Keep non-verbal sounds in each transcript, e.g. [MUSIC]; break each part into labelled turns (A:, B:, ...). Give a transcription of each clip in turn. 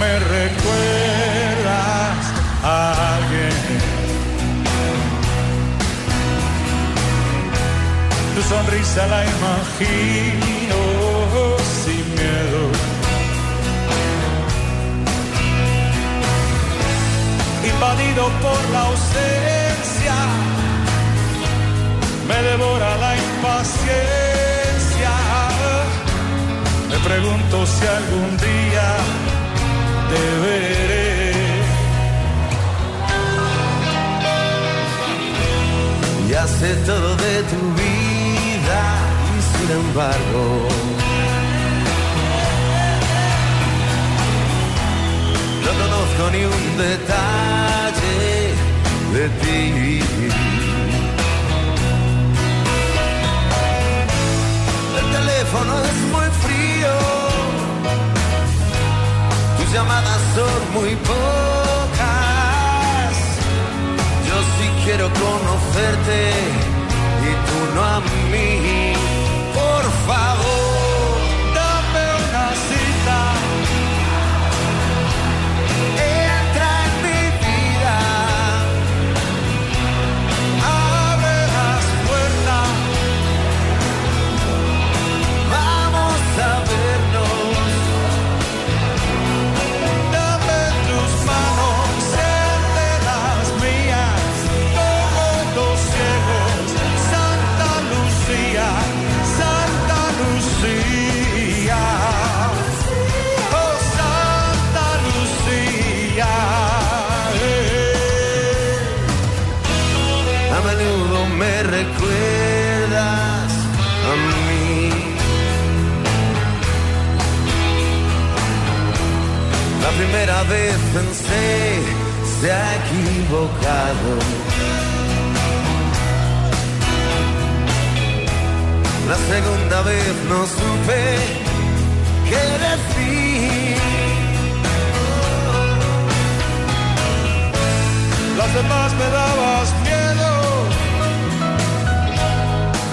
A: me recuerdas a alguien. Tu sonrisa la imagino sin miedo. Invadido por la ausencia, me devora la impaciencia. Me pregunto si algún día deberé
B: Ya sé todo de tu vida y sin embargo no conozco ni un detalle de ti. El teléfono es muy frío, llamadas son muy pocas quiero conocerte y tú no a mí. Por favor, vez pensé, se ha equivocado. La segunda vez no supe qué decir.
A: Las demás me dabas miedo,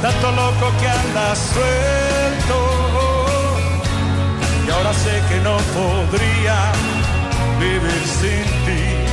A: tanto loco que andas suelto. Y ahora sé que no podría vivir sin ti.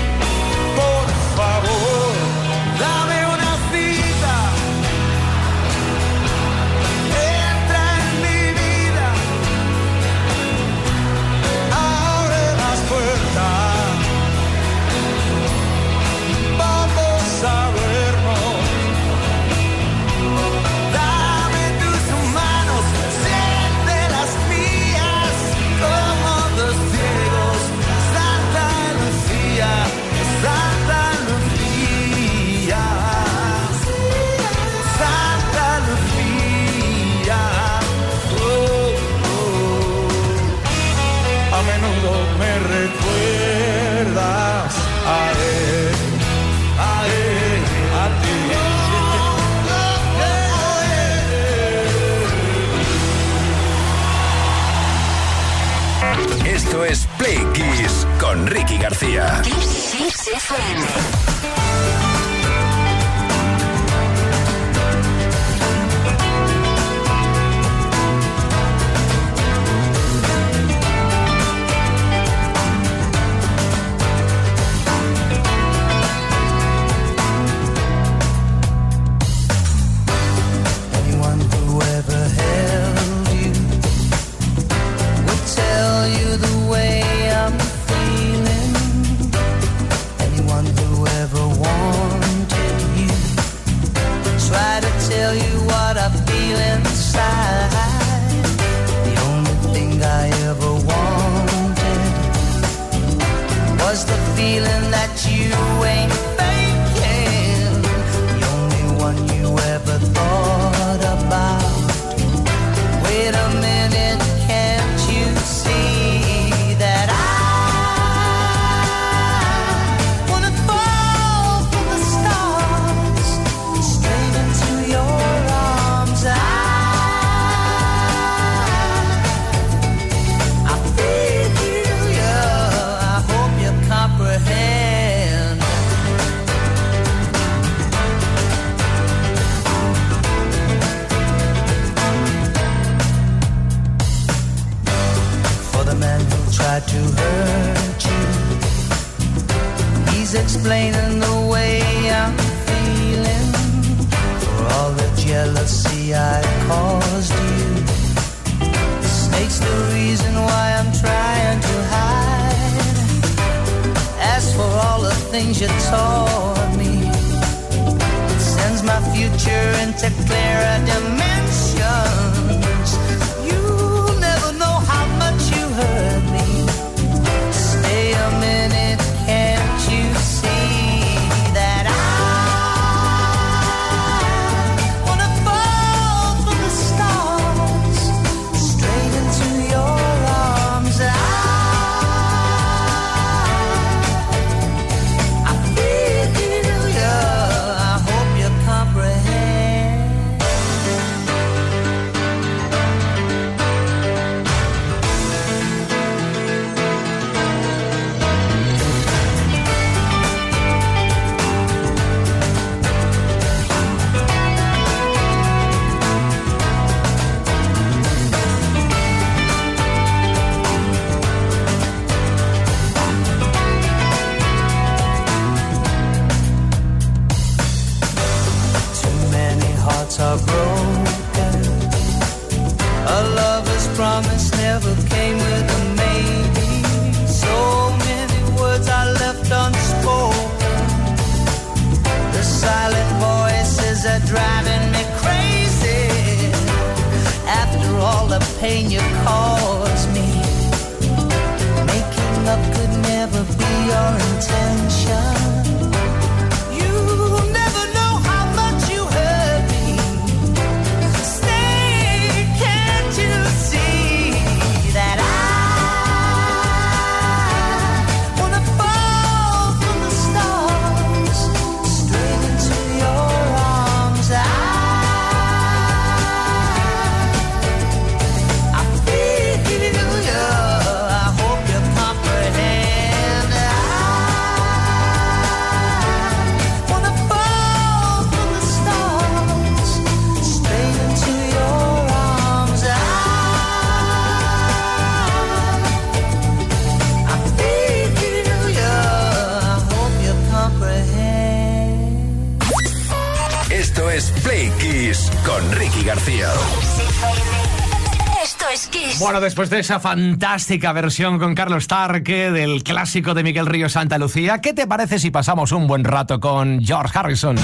C: Bueno, después de esa fantástica versión con Carlos Tarque del clásico de Miguel Río Santa Lucía, ¿qué te parece si pasamos un buen rato con George Harrison?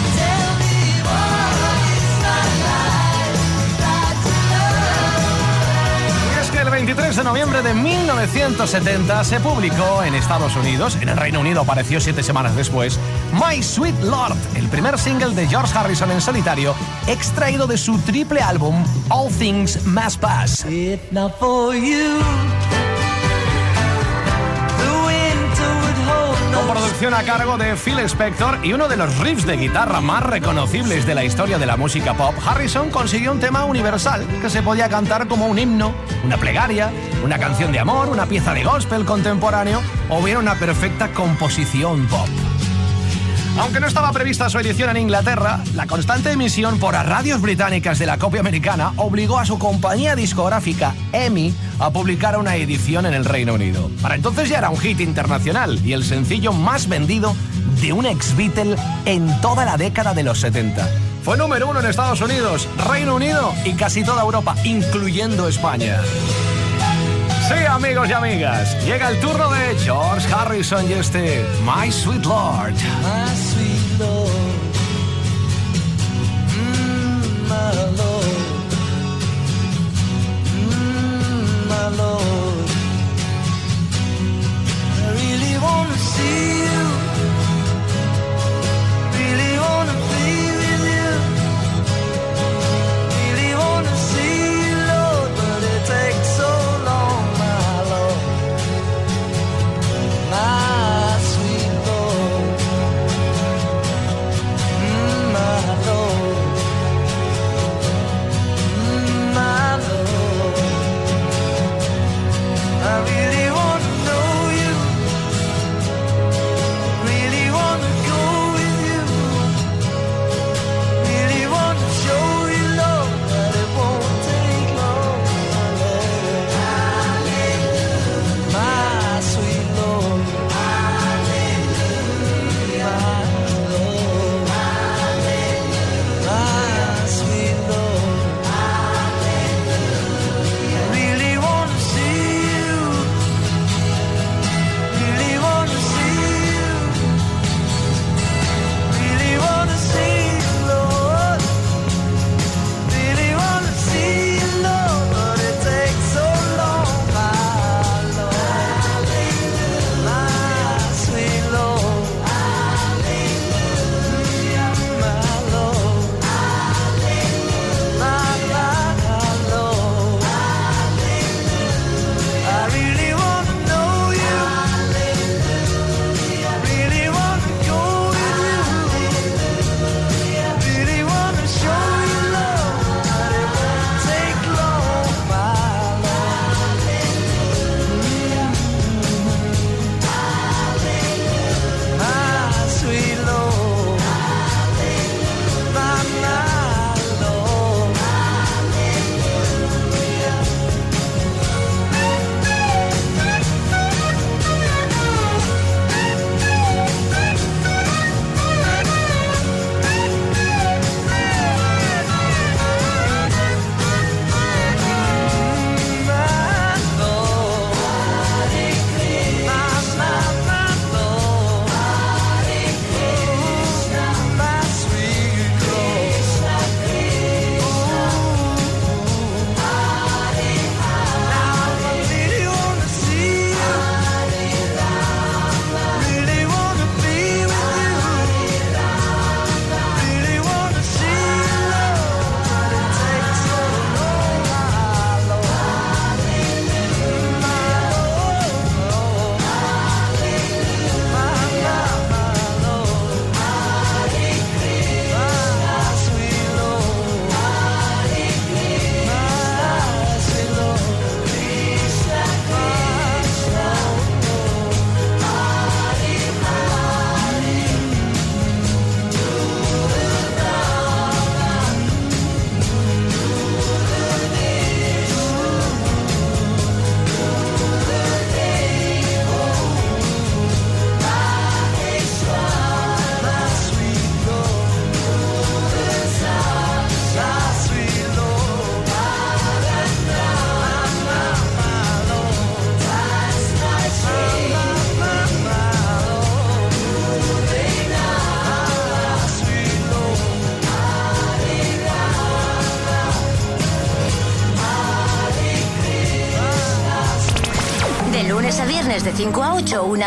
C: De noviembre de 1970 se publicó en Estados Unidos, en el Reino Unido apareció siete semanas después, My Sweet Lord, el primer single de George Harrison en solitario, extraído de su triple álbum All Things Must Pass.
A: If not for you,
C: a cargo de Phil Spector y uno de los riffs de guitarra más reconocibles de la historia de la música pop, Harrison consiguió un tema universal que se podía cantar como un himno, una plegaria, una canción de amor, una pieza de gospel contemporáneo o bien una perfecta composición pop. Aunque no estaba prevista su edición en Inglaterra, la constante emisión por radios británicas de la copia americana obligó a su compañía discográfica EMI a publicar una edición en el Reino Unido. Para entonces ya era un hit internacional y el sencillo más vendido de un ex Beatle en toda la década de los 70. Fue número uno en Estados Unidos, Reino Unido y casi toda Europa, incluyendo España. Sí, amigos y amigas, llega el turno de George Harrison y este My Sweet Lord.
A: my sweet Lord. Mm, my Lord. Mm, my Lord. I really wanna see you.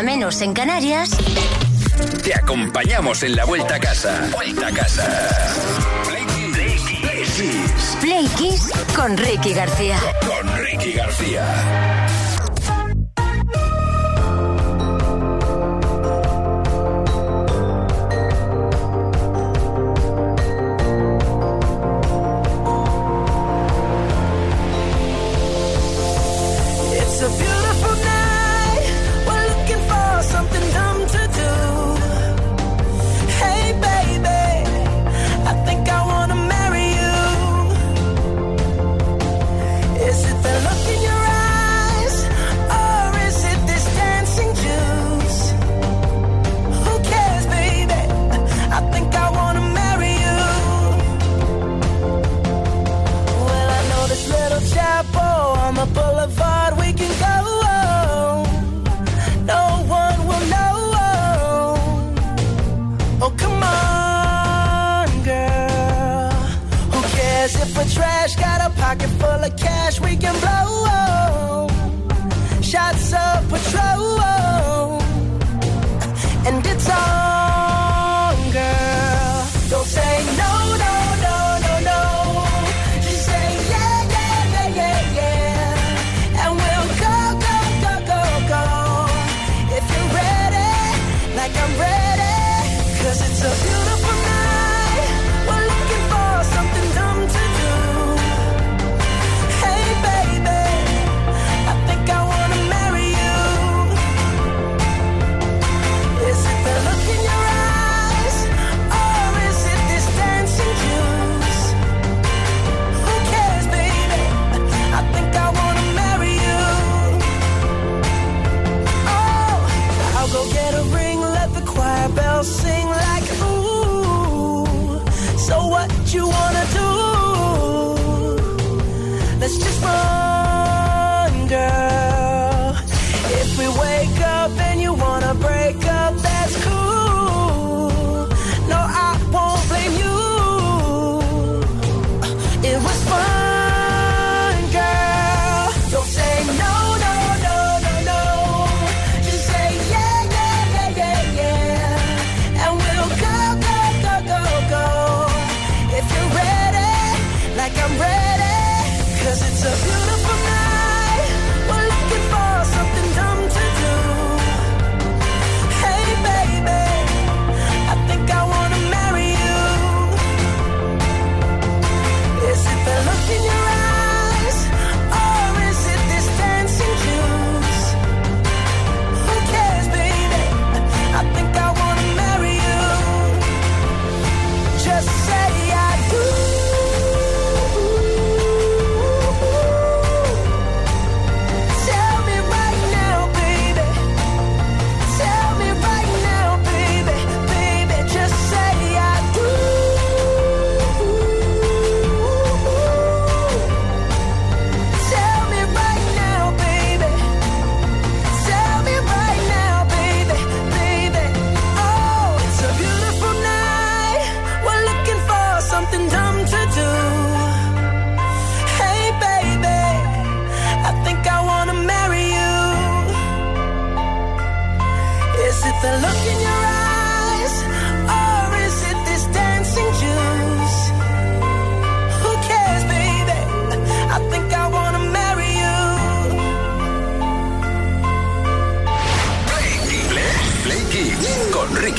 D: Menos en Canarias.
A: Te acompañamos en la vuelta a casa. Vuelta a casa. Play Kiss.
D: Play Kiss con Ricky García.
A: Con Ricky García.
E: sing.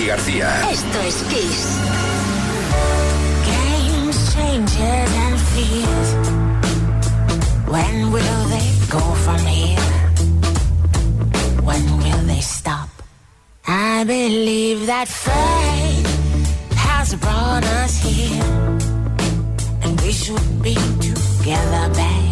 E: Ricky García. Esto es Kiss. Games, changes and fears. When will they go from here? When will they stop? I believe that
F: fate has brought us here. And we should be together, back.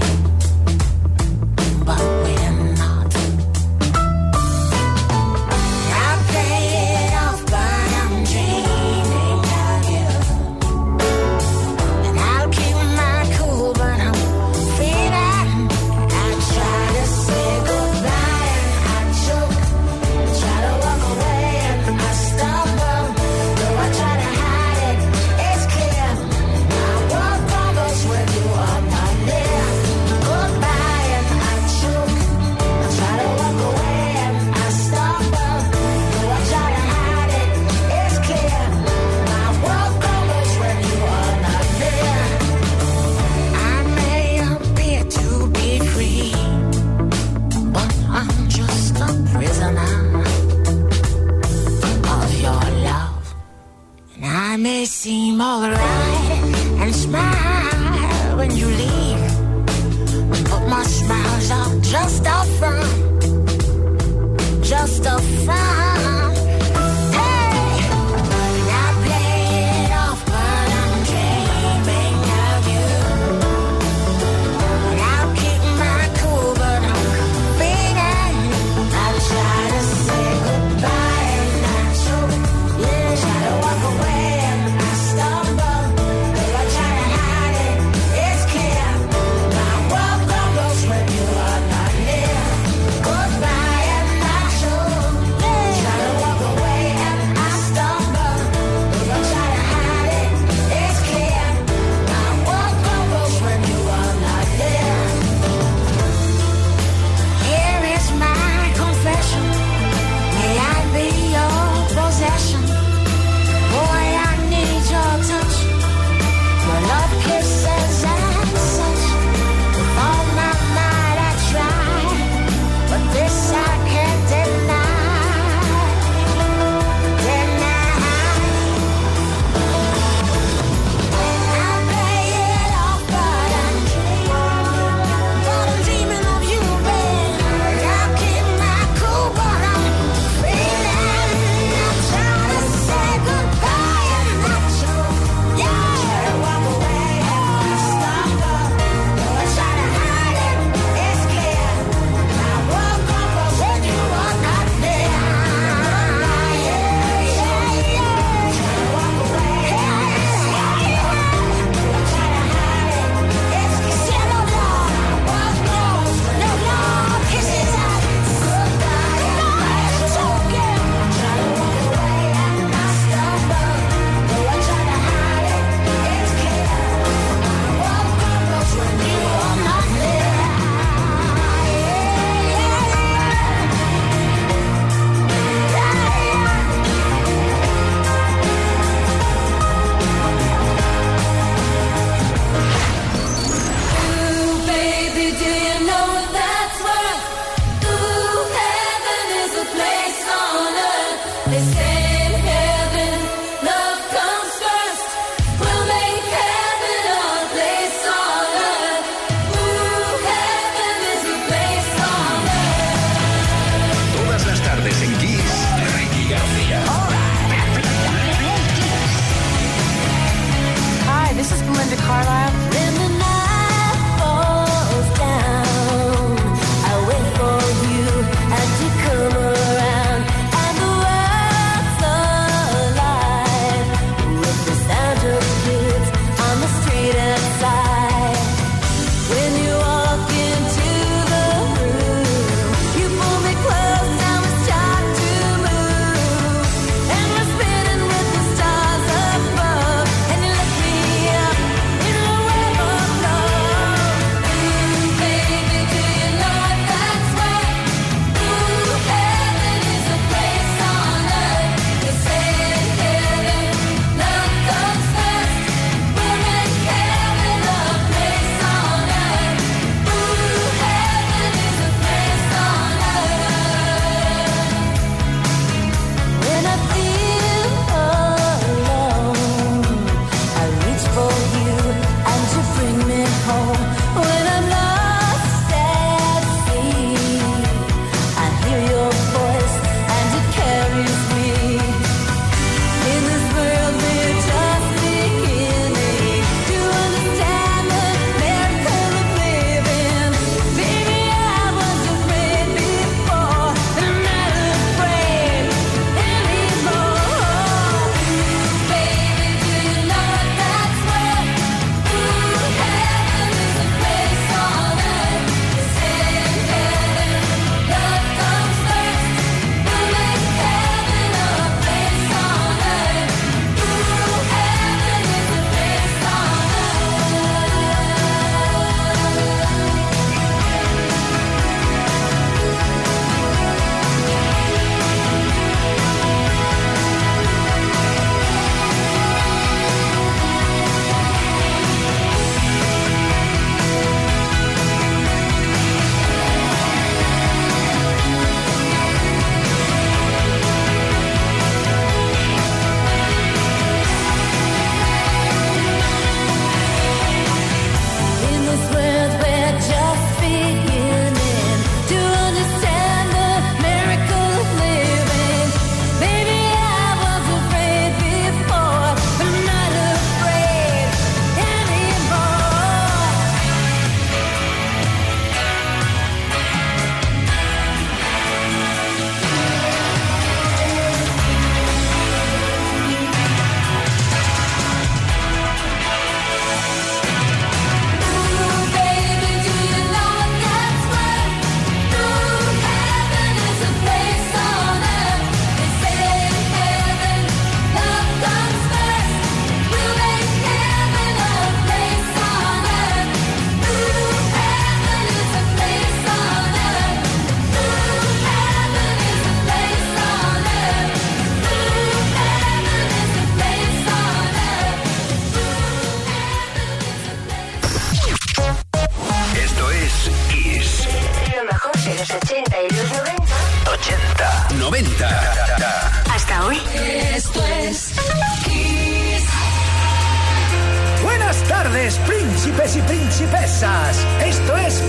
F: Principesas.
G: Esto es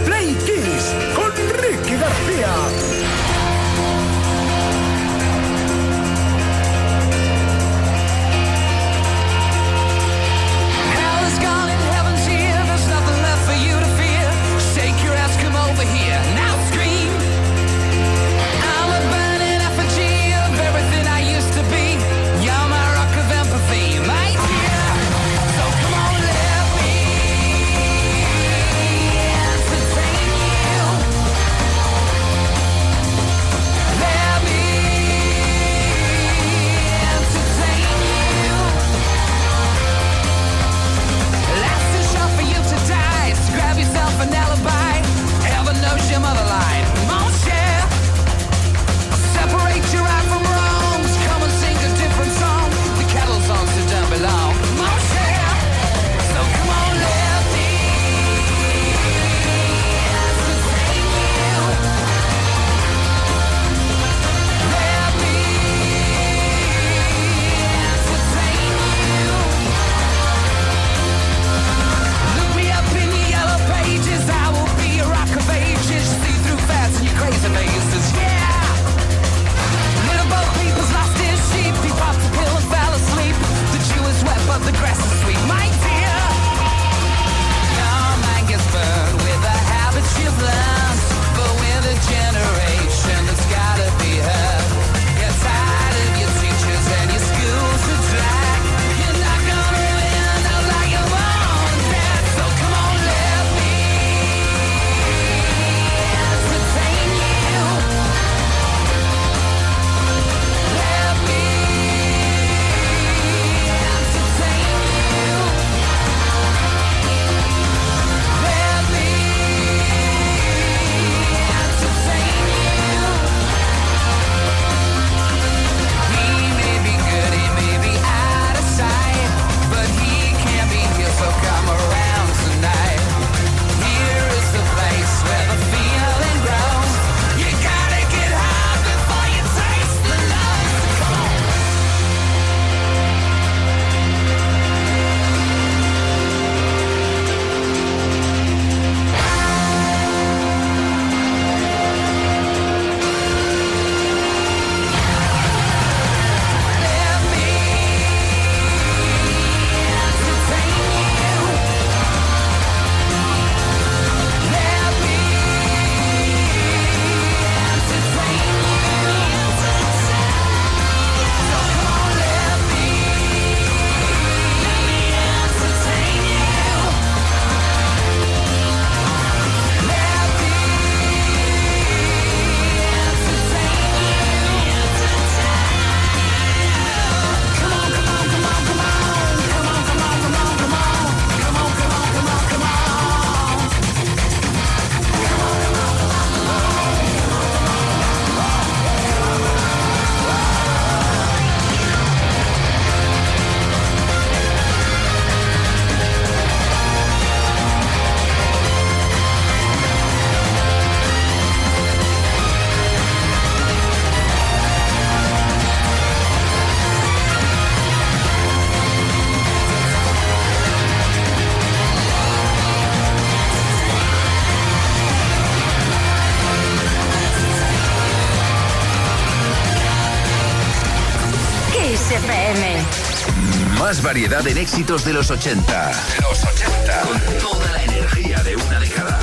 G: variedad en éxitos de los 80. Los 80. Con toda la energía de una década.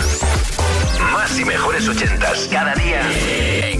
G: Más y mejores 80 cada día en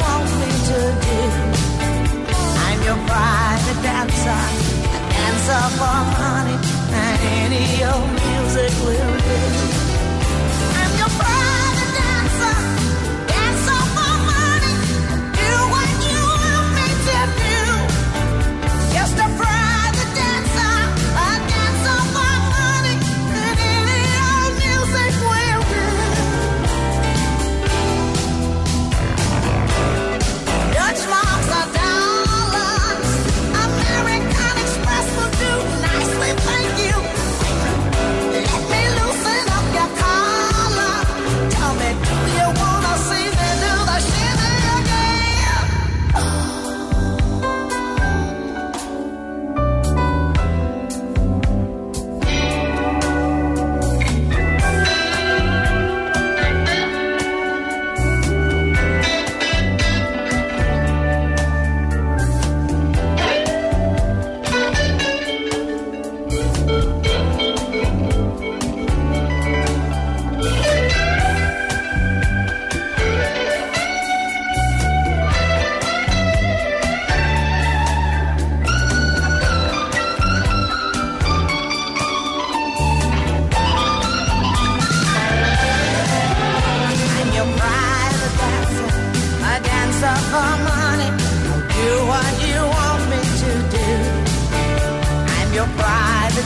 A: do. I'm your private dancer, a dancer for money, and any old music will do.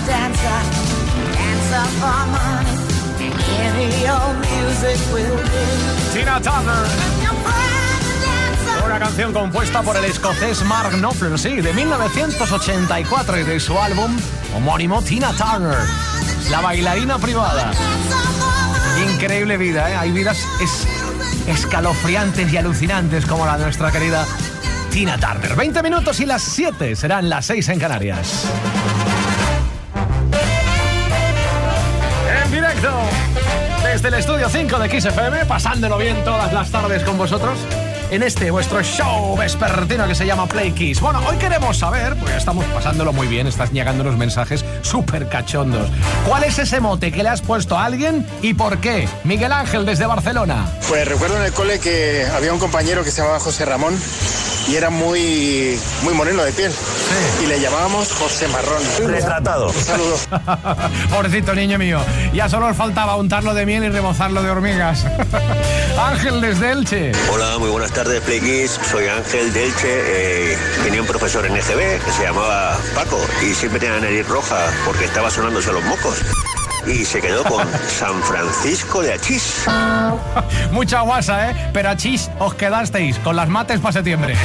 A: Dancer, dancer for money. Any old music will do.
C: Tina Turner.
A: Dancer.
C: Una canción compuesta por el escocés Mark Knopfler, sí, de 1984 y de su álbum homónimo Tina Turner, la bailarina privada. Increíble vida, ¿eh? Hay vidas es- escalofriantes y alucinantes como la de nuestra querida Tina Turner. 20 minutos y las 7 serán las 6 en Canarias. Desde el estudio 5 de XFM, pasándolo bien todas las tardes con vosotros en este vuestro show vespertino que se llama Play Kiss. Bueno, hoy queremos saber, pues estamos pasándolo muy bien, estás llegando unos mensajes súper cachondos. ¿Cuál es ese mote que le has puesto a alguien y por qué? Miguel Ángel desde Barcelona.
H: Pues recuerdo en el cole que había un compañero que se llamaba José Ramón y era muy, muy moreno de piel. Y le llamábamos José Marrón.
I: Retratado.
H: Un saludo. [LAUGHS]
C: Pobrecito niño mío, ya solo os faltaba untarlo de miel y rebozarlo de hormigas. [LAUGHS] Ángel desde Elche.
I: Hola, muy buenas tardes, Play Kids. Soy Ángel Delche. Eh, tenía un profesor en EGB que se llamaba Paco y siempre tenía la nariz roja porque estaba sonándose los mocos. Y se quedó con [LAUGHS] San Francisco de Achís.
C: Mucha guasa, ¿eh? Pero a chis os quedasteis con las mates para septiembre.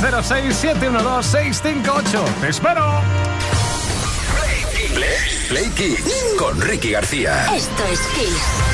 C: 606-712-658. ¡Te espero!
G: Play, Play Kiss con Ricky García.
J: Esto es Kiss.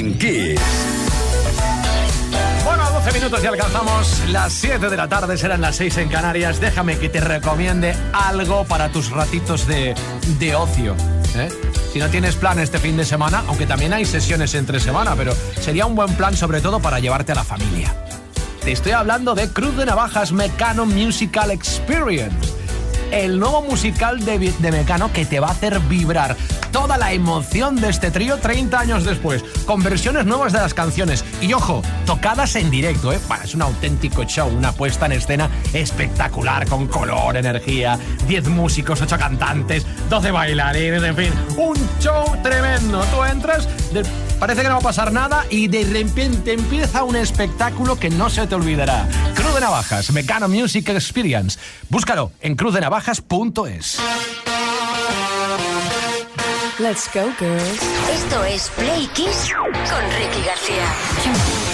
K: En Kiss.
C: Bueno, 12 minutos y alcanzamos las 7 de la tarde, serán las 6 en Canarias. Déjame que te recomiende algo para tus ratitos de, de ocio. ¿eh? Si no tienes plan este fin de semana, aunque también hay sesiones entre semana, pero sería un buen plan sobre todo para llevarte a la familia. Te estoy hablando de Cruz de Navajas Mecano Musical Experience el nuevo musical de, de, Mecano que te va a hacer vibrar toda la emoción de este trío 30 años después, con versiones nuevas de las canciones y ojo, tocadas en directo, ¿eh? es un auténtico show, una puesta en escena espectacular, con color, energía, 10 músicos, 8 cantantes, 12 bailarines, en fin, un show tremendo. Tú entras, parece que no va a pasar nada y de repente empieza un espectáculo que no se te olvidará. Cruz de Navajas, Mecano Music Experience. Búscalo en cruzdenavajas.es.
J: Let's go, girls. Esto es Play Kiss con Ricky García.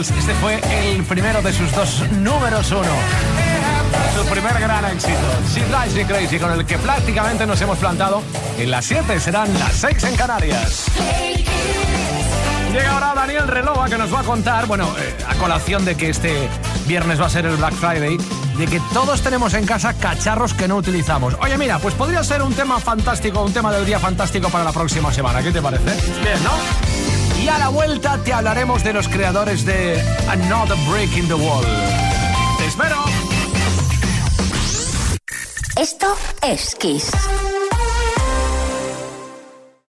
C: Este fue el primero de sus dos números uno. Su primer gran éxito. She Drives Me Crazy, con el que prácticamente nos hemos plantado. En las 7 serán las 6 en Canarias. Llega ahora Daniel Relova que nos va a contar, bueno, eh, a colación de que este viernes va a ser el Black Friday, de que todos tenemos en casa cacharros que no utilizamos. Oye, mira, pues podría ser un tema fantástico, un tema del día fantástico para la próxima semana. ¿Qué te parece? Bien, ¿no? Y a la vuelta te hablaremos de los creadores de Another Break in the Wall. ¡Te espero!
J: Esto es Kiss.